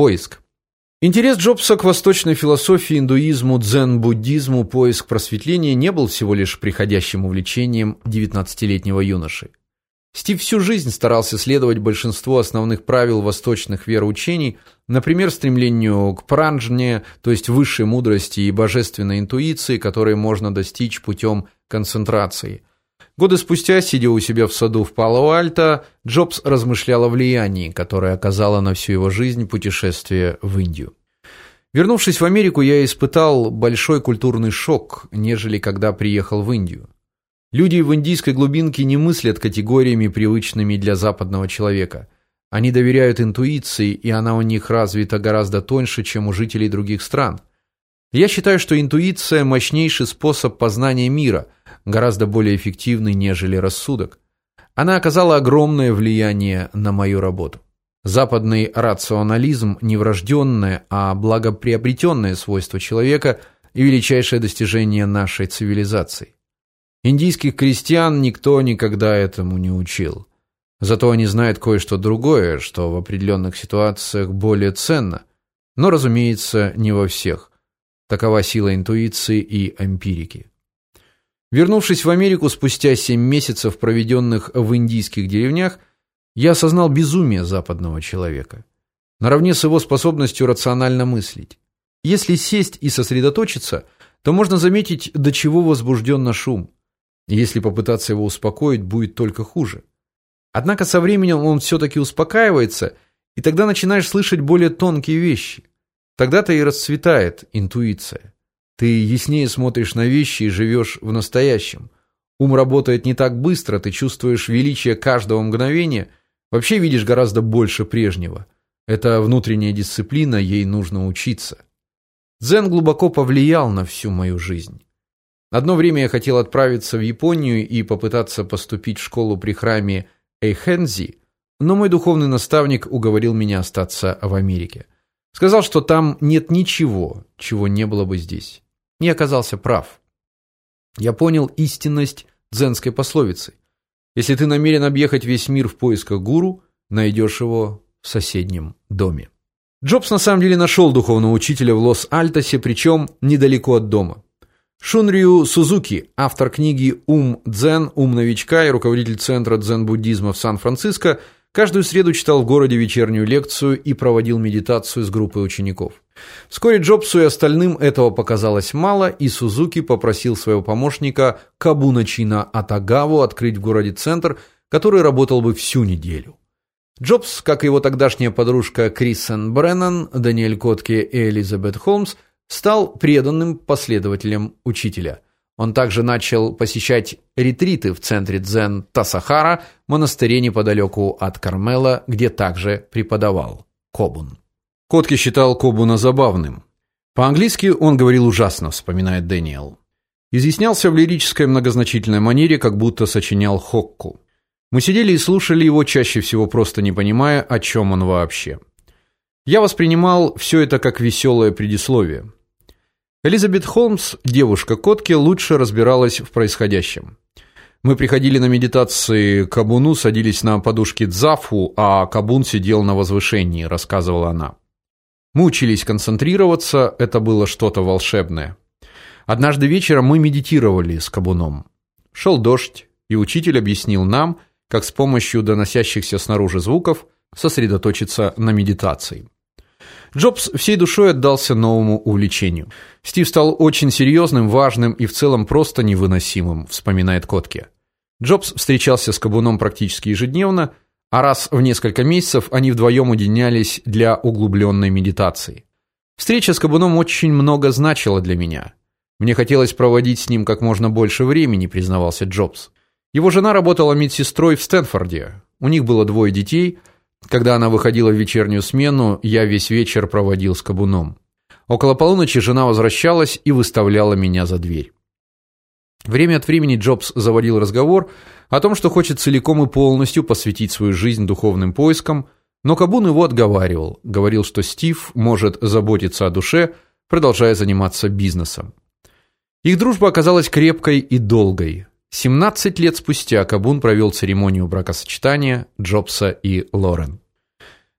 Поиск. Интерес Джобса к восточной философии, индуизму, дзен-буддизму, поиск просветления не был всего лишь приходящим увлечением 19-летнего юноши. Стив всю жизнь старался следовать большинству основных правил восточных вероучений, например, стремлению к пранджне, то есть высшей мудрости и божественной интуиции, которые можно достичь путем концентрации. Годы спустя, сидя у себя в саду в Пало-Альто, Джобс размышлял о влиянии, которое оказало на всю его жизнь путешествие в Индию. Вернувшись в Америку, я испытал большой культурный шок, нежели когда приехал в Индию. Люди в индийской глубинке не мыслят категориями, привычными для западного человека. Они доверяют интуиции, и она у них развита гораздо тоньше, чем у жителей других стран. Я считаю, что интуиция мощнейший способ познания мира – гораздо более эффективный, нежели рассудок. Она оказала огромное влияние на мою работу. Западный рационализм не врожденное, а благоприобретенное свойство человека и величайшее достижение нашей цивилизации. Индийских крестьян никто никогда этому не учил. Зато они знают кое-что другое, что в определенных ситуациях более ценно, но, разумеется, не во всех. Такова сила интуиции и эмпирики. Вернувшись в Америку спустя семь месяцев, проведенных в индийских деревнях, я осознал безумие западного человека, наравне с его способностью рационально мыслить. Если сесть и сосредоточиться, то можно заметить, до чего возбужден наш ум. Если попытаться его успокоить, будет только хуже. Однако со временем он все таки успокаивается, и тогда начинаешь слышать более тонкие вещи. Тогда-то и расцветает интуиция. Ты яснее смотришь на вещи и живешь в настоящем. Ум работает не так быстро, ты чувствуешь величие каждого мгновения, вообще видишь гораздо больше прежнего. Это внутренняя дисциплина, ей нужно учиться. Дзен глубоко повлиял на всю мою жизнь. Одно время я хотел отправиться в Японию и попытаться поступить в школу при храме Эйхензи, но мой духовный наставник уговорил меня остаться в Америке. Сказал, что там нет ничего, чего не было бы здесь не оказался прав. Я понял истинность дзенской пословицы. Если ты намерен объехать весь мир в поисках гуру, найдешь его в соседнем доме. Джобс на самом деле нашел духовного учителя в Лос-Альтосе, причем недалеко от дома. Шунрyu Сузуки, автор книги Ум Дзен, ум новичка и руководитель центра дзен-буддизма в Сан-Франциско, Каждую среду читал в городе вечернюю лекцию и проводил медитацию с группой учеников. Вскоре Джобсу и остальным этого показалось мало, и Сузуки попросил своего помощника Кабуна Чина Атагаву открыть в городе центр, который работал бы всю неделю. Джобс, как и его тогдашняя подружка Криссен Бреннан, Даниэль Котки и Элизабет Холмс, стал преданным последователем учителя – он также начал посещать ретриты в центре дзен Тасахара, монастыре неподалеку от Кармела, где также преподавал Кобун. Котки считал Кобуна забавным. По-английски он говорил ужасно, вспоминает Дэниел. Изъяснялся в лирической многозначительной манере, как будто сочинял хокку. Мы сидели и слушали его, чаще всего просто не понимая, о чем он вообще. Я воспринимал все это как веселое предисловие. Элизабет Холмс, девушка Котки, лучше разбиралась в происходящем. Мы приходили на медитации к Кабуну, садились на подушки дзафу, а Кабун сидел на возвышении, рассказывала она. Мы учились концентрироваться, это было что-то волшебное. Однажды вечером мы медитировали с Кабуном. Шел дождь, и учитель объяснил нам, как с помощью доносящихся снаружи звуков сосредоточиться на медитации. Джобс всей душой отдался новому увлечению. Стив стал очень серьезным, важным и в целом просто невыносимым, вспоминает Котке. Джобс встречался с Кабуном практически ежедневно, а раз в несколько месяцев они вдвоем уединялись для углубленной медитации. Встреча с Кабуном очень много значила для меня. Мне хотелось проводить с ним как можно больше времени, признавался Джобс. Его жена работала медсестрой в Стэнфорде. У них было двое детей – когда она выходила в вечернюю смену, я весь вечер проводил с Кабуном. Около полуночи жена возвращалась и выставляла меня за дверь. Время от времени Джобс заводил разговор о том, что хочет целиком и полностью посвятить свою жизнь духовным поискам, но Кабун его отговаривал, говорил, что Стив может заботиться о душе, продолжая заниматься бизнесом. Их дружба оказалась крепкой и долгой. 17 лет спустя Кабун провел церемонию бракосочетания Джобса и Лорен.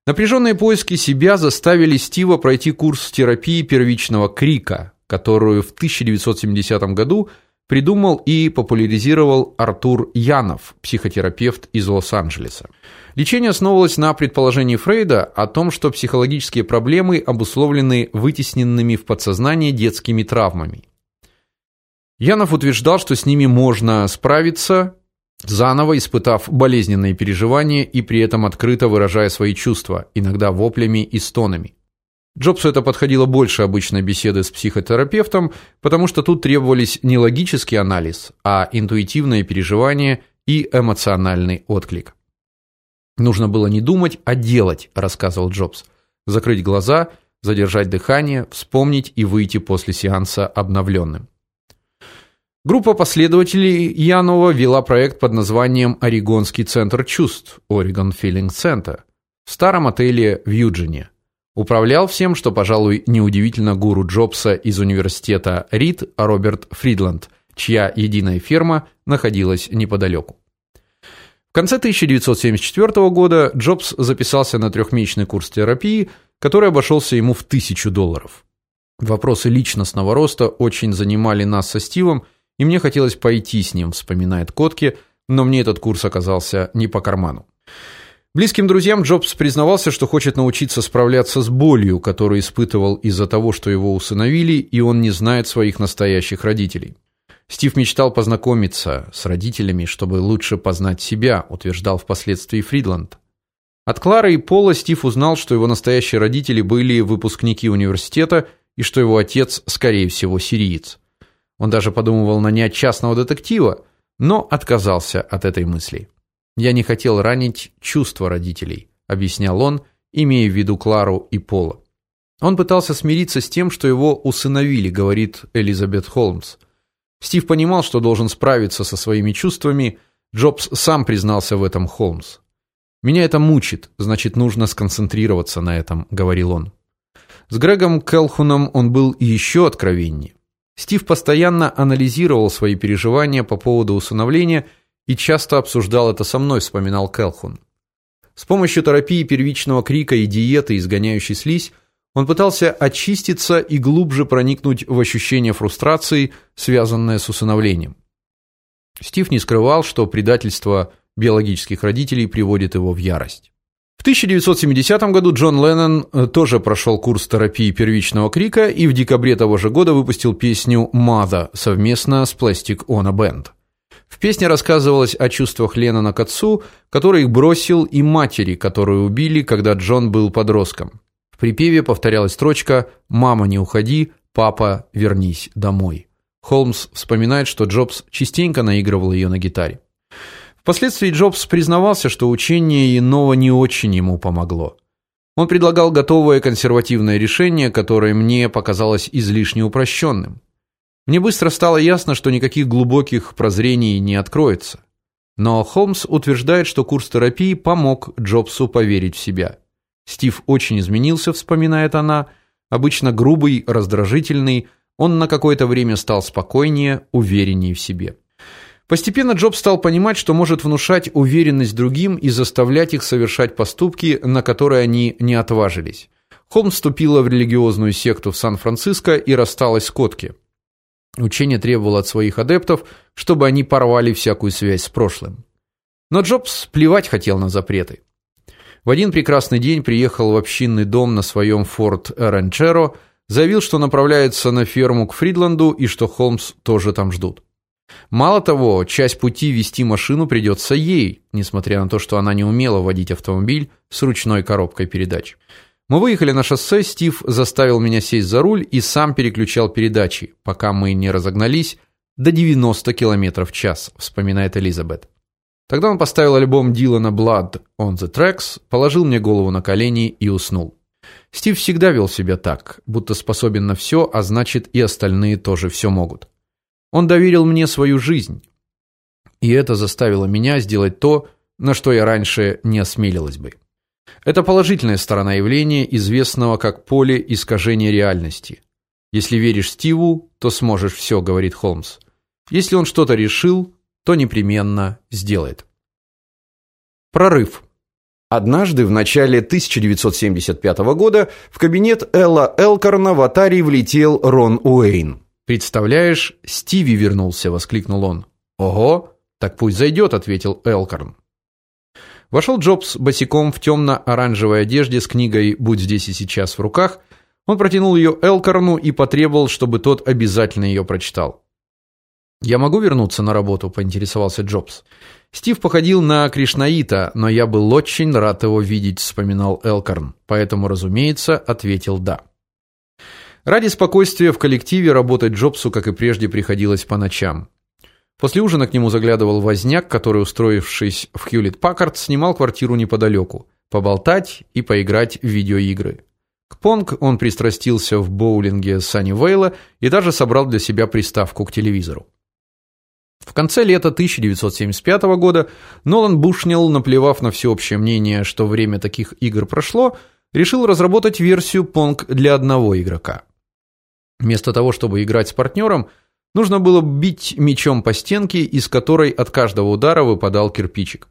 Напряженные поиски себя заставили Стива пройти курс терапии первичного крика, которую в 1970 году придумал и популяризировал Артур Янов, психотерапевт из Лос-Анджелеса. Лечение основывалось на предположении Фрейда о том, что психологические проблемы обусловлены вытесненными в подсознание детскими травмами. Янов утверждал, что с ними можно справиться, заново испытав болезненные переживания и при этом открыто выражая свои чувства, иногда воплями и стонами. Джобсу это подходило больше обычной беседы с психотерапевтом, потому что тут требовались не логический анализ, а интуитивное переживание и эмоциональный отклик. Нужно было не думать, а делать, рассказывал Джобс. Закрыть глаза, задержать дыхание, вспомнить и выйти после сеанса обновленным. Группа последователей Янова вела проект под названием Орегонский центр чувств, Oregon Feeling Center, в старом отеле в Юджине. Управлял всем, что, пожалуй, неудивительно гуру Джобса из университета Рид Роберт Фридланд, чья единая фирма находилась неподалеку. В конце 1974 года Джобс записался на трехмесячный курс терапии, который обошелся ему в тысячу долларов. Вопросы личностного роста очень занимали нас со Стивом, и мне хотелось пойти с ним, вспоминает Котки, но мне этот курс оказался не по карману. Близким друзьям Джобс признавался, что хочет научиться справляться с болью, которую испытывал из-за того, что его усыновили, и он не знает своих настоящих родителей. Стив мечтал познакомиться с родителями, чтобы лучше познать себя, утверждал впоследствии Фридланд. От Клары и Пола Стив узнал, что его настоящие родители были выпускники университета и что его отец, скорее всего, сириец. Он даже подумывал нанять частного детектива, но отказался от этой мысли. Я не хотел ранить чувства родителей, объяснял он, имея в виду Клару и Пола. Он пытался смириться с тем, что его усыновили, говорит Элизабет Холмс. Стив понимал, что должен справиться со своими чувствами. Джобс сам признался в этом Холмс. Меня это мучит, значит, нужно сконцентрироваться на этом, говорил он. С Грегом Келхуном он был еще откровеннее. Стив постоянно анализировал свои переживания по поводу усыновления и часто обсуждал это со мной, вспоминал Келхун. С помощью терапии первичного крика и диеты, изгоняющей слизь, он пытался очиститься и глубже проникнуть в ощущение фрустрации, связанное с усыновлением. Стив не скрывал, что предательство биологических родителей приводит его в ярость. В 1970 году Джон Леннон э, тоже прошел курс терапии первичного крика и в декабре того же года выпустил песню Mother совместно с Plastic Ono Band. В песне рассказывалось о чувствах Леннона к отцу, который их бросил, и матери, которую убили, когда Джон был подростком. В припеве повторялась строчка: "Мама, не уходи, папа, вернись домой". Холмс вспоминает, что Джобс частенько наигрывал ее на гитаре. Впоследствии Джобс признавался, что учение иного не очень ему помогло. Он предлагал готовое консервативное решение, которое мне показалось излишне упрощенным. Мне быстро стало ясно, что никаких глубоких прозрений не откроется. Но Холмс утверждает, что курс терапии помог Джобсу поверить в себя. Стив очень изменился, вспоминает она, обычно грубый, раздражительный, он на какое-то время стал спокойнее, увереннее в себе. Постепенно Джобс стал понимать, что может внушать уверенность другим и заставлять их совершать поступки, на которые они не отважились. Холмс вступила в религиозную секту в Сан-Франциско и рассталась с Котки. Учение требовало от своих адептов, чтобы они порвали всякую связь с прошлым. Но Джобс плевать хотел на запреты. В один прекрасный день приехал в общинный дом на своем Ford Ranchero, заявил, что направляется на ферму к Фридланду и что Холмс тоже там ждут. Мало того, часть пути вести машину придется ей, несмотря на то, что она не умела водить автомобиль с ручной коробкой передач. Мы выехали на шоссе, Стив заставил меня сесть за руль и сам переключал передачи, пока мы не разогнались до 90 км в час, вспоминает Элизабет. Тогда он поставил альбом Дилана Blood on the Tracks, положил мне голову на колени и уснул. Стив всегда вел себя так, будто способен на все, а значит и остальные тоже все могут. Он доверил мне свою жизнь. И это заставило меня сделать то, на что я раньше не осмелилась бы. Это положительная сторона явления, известного как поле искажения реальности. Если веришь Стиву, то сможешь все, говорит Холмс. Если он что-то решил, то непременно сделает. Прорыв. Однажды в начале 1975 года в кабинет Элла Элкорна в Atari влетел Рон Уэйн. Представляешь, Стиви вернулся, воскликнул он. Ого, так пусть зайдет», — ответил Элкорн. Вошел Джобс босиком в темно оранжевой одежде с книгой Будь здесь и сейчас в руках. Он протянул ее Элкорну и потребовал, чтобы тот обязательно ее прочитал. Я могу вернуться на работу, поинтересовался Джобс. Стив походил на кришнаита, но я был очень рад его видеть, вспоминал Элкорн. Поэтому, разумеется, ответил да. Ради спокойствия в коллективе работать Джобсу, как и прежде, приходилось по ночам. После ужина к нему заглядывал возняк, который, устроившись в Хьюлетт Паккард, снимал квартиру неподалеку, поболтать и поиграть в видеоигры. К понг он пристрастился в боулинге Саннивейла и даже собрал для себя приставку к телевизору. В конце лета 1975 года Нолан Бушнелл, наплевав на всеобщее мнение, что время таких игр прошло, решил разработать версию понг для одного игрока. Вместо того, чтобы играть с партнером, нужно было бить мячом по стенке, из которой от каждого удара выпадал кирпичик.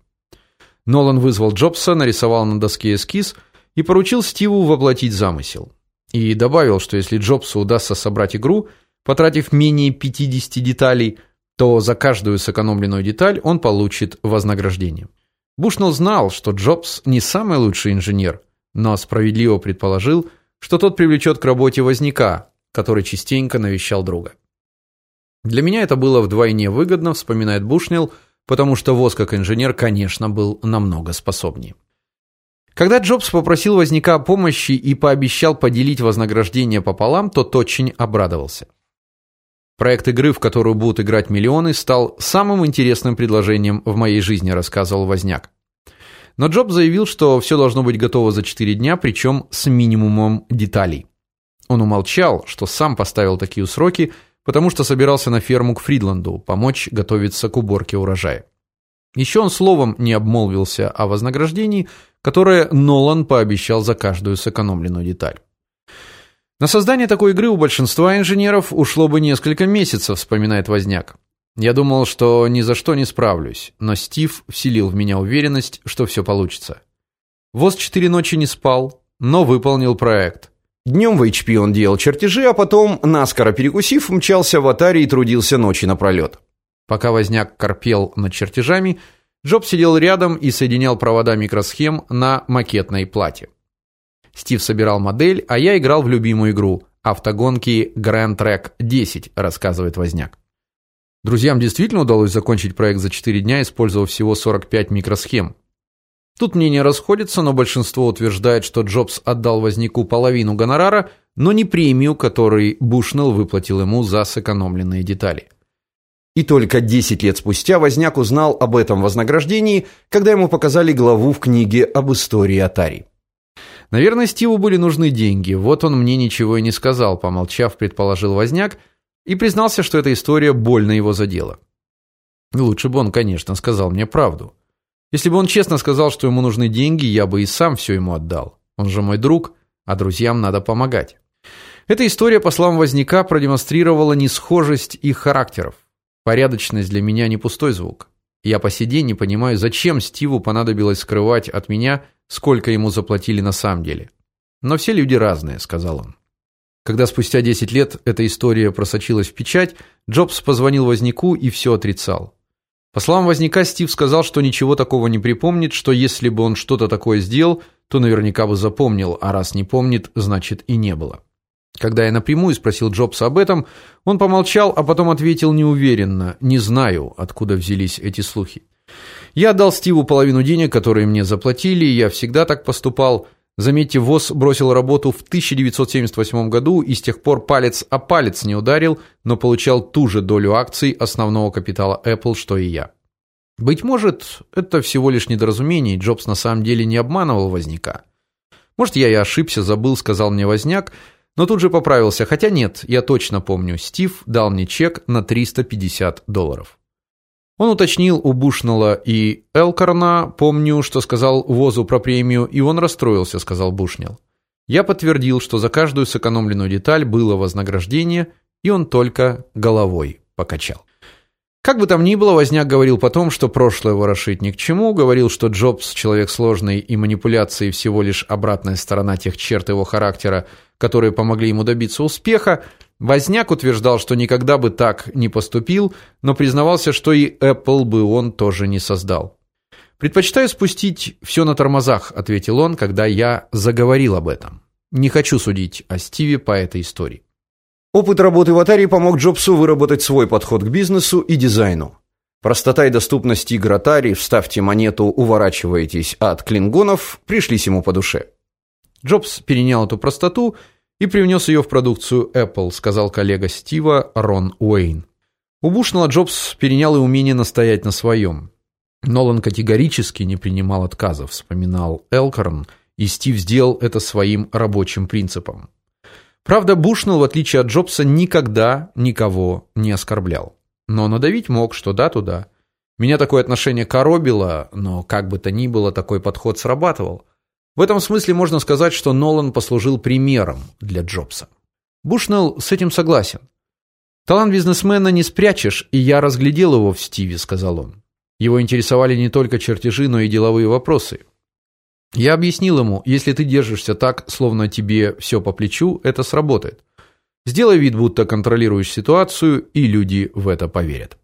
Нолан вызвал Джобса, нарисовал на доске эскиз и поручил Стиву воплотить замысел. И добавил, что если Джобсу удастся собрать игру, потратив менее 50 деталей, то за каждую сэкономленную деталь он получит вознаграждение. Бушнелл знал, что Джобс не самый лучший инженер, но справедливо предположил, что тот привлечет к работе возняка, который частенько навещал друга. Для меня это было вдвойне выгодно, вспоминает Бушнелл, потому что Воз как инженер, конечно, был намного способнее. Когда Джобс попросил возняка о помощи и пообещал поделить вознаграждение пополам, тот очень обрадовался. Проект игры, в которую будут играть миллионы, стал самым интересным предложением в моей жизни, рассказывал Возняк. Но Джобс заявил, что все должно быть готово за 4 дня, причем с минимумом деталей. Он умолчал, что сам поставил такие сроки, потому что собирался на ферму к Фридланду помочь готовиться к уборке урожая. Еще он словом не обмолвился о вознаграждении, которое Нолан пообещал за каждую сэкономленную деталь. На создание такой игры у большинства инженеров ушло бы несколько месяцев, вспоминает Возняк. Я думал, что ни за что не справлюсь, но Стив вселил в меня уверенность, что все получится. Воз четыре ночи не спал, но выполнил проект. Днем в HP он делал чертежи, а потом, наскоро перекусив, мчался в Atari и трудился ночи напролет. Пока возняк корпел над чертежами, Джоб сидел рядом и соединял провода микросхем на макетной плате. Стив собирал модель, а я играл в любимую игру автогонки Grand Track 10, рассказывает Возняк. Друзьям действительно удалось закончить проект за 4 дня, использовав всего 45 микросхем. Тут мнения расходятся, но большинство утверждает, что Джобс отдал вознику половину гонорара, но не премию, который Бушнелл выплатил ему за сэкономленные детали. И только 10 лет спустя Возняк узнал об этом вознаграждении, когда ему показали главу в книге об истории Atari. Наверное, Стиву были нужны деньги. Вот он мне ничего и не сказал, помолчав, предположил Возняк и признался, что эта история больно его задела. Лучше бы он, конечно, сказал мне правду. Если бы он честно сказал, что ему нужны деньги, я бы и сам все ему отдал. Он же мой друг, а друзьям надо помогать. Эта история, по словам Возняка, продемонстрировала несхожесть их характеров. Порядочность для меня не пустой звук. Я по сей день не понимаю, зачем Стиву понадобилось скрывать от меня, сколько ему заплатили на самом деле. Но все люди разные, сказал он. Когда спустя 10 лет эта история просочилась в печать, Джобс позвонил Возняку и все отрицал. По словам Возняка, Стив сказал, что ничего такого не припомнит, что если бы он что-то такое сделал, то наверняка бы запомнил, а раз не помнит, значит и не было. Когда я напрямую спросил Джобса об этом, он помолчал, а потом ответил неуверенно: "Не знаю, откуда взялись эти слухи. Я отдал Стиву половину денег, которые мне заплатили, и я всегда так поступал. Заметьте, ВОЗ бросил работу в 1978 году и с тех пор палец о палец не ударил, но получал ту же долю акций основного капитала Apple, что и я. Быть может, это всего лишь недоразумение, Джобс на самом деле не обманывал Возняка. Может, я и ошибся, забыл, сказал мне Возняк, но тут же поправился, хотя нет, я точно помню, Стив дал мне чек на 350 долларов. Он уточнил у Бушнелла и Элкорна, помню, что сказал Возу про премию, и он расстроился, сказал Бушнелл. Я подтвердил, что за каждую сэкономленную деталь было вознаграждение, и он только головой покачал. Как бы там ни было, Возняк говорил потом, что прошлое ворошить ни к чему, говорил, что Джобс человек сложный и манипуляции всего лишь обратная сторона тех черт его характера, которые помогли ему добиться успеха. Возняк утверждал, что никогда бы так не поступил, но признавался, что и Apple бы он тоже не создал. Предпочитаю спустить все на тормозах, ответил он, когда я заговорил об этом. Не хочу судить о Стиве по этой истории. Опыт работы в Atari помог Джобсу выработать свой подход к бизнесу и дизайну. Простота и доступность игр Atari, вставьте монету, уворачиваетесь от клингонов, пришлись ему по душе. Джобс перенял эту простоту и привнес ее в продукцию Apple, сказал коллега Стива Рон Уэйн. У Бушнелла Джобс перенял и умение настоять на своем. Нолан категорически не принимал отказов, вспоминал Элкорн, и Стив сделал это своим рабочим принципом. Правда, Бушнелл, в отличие от Джобса, никогда никого не оскорблял. Но надавить мог, что да, туда. Меня такое отношение коробило, но как бы то ни было, такой подход срабатывал. В этом смысле можно сказать, что Нолан послужил примером для Джобса. Бушнелл с этим согласен. Талант бизнесмена не спрячешь, и я разглядел его в Стиве, сказал он. Его интересовали не только чертежи, но и деловые вопросы. Я объяснил ему: "Если ты держишься так, словно тебе все по плечу, это сработает. Сделай вид, будто контролируешь ситуацию, и люди в это поверят".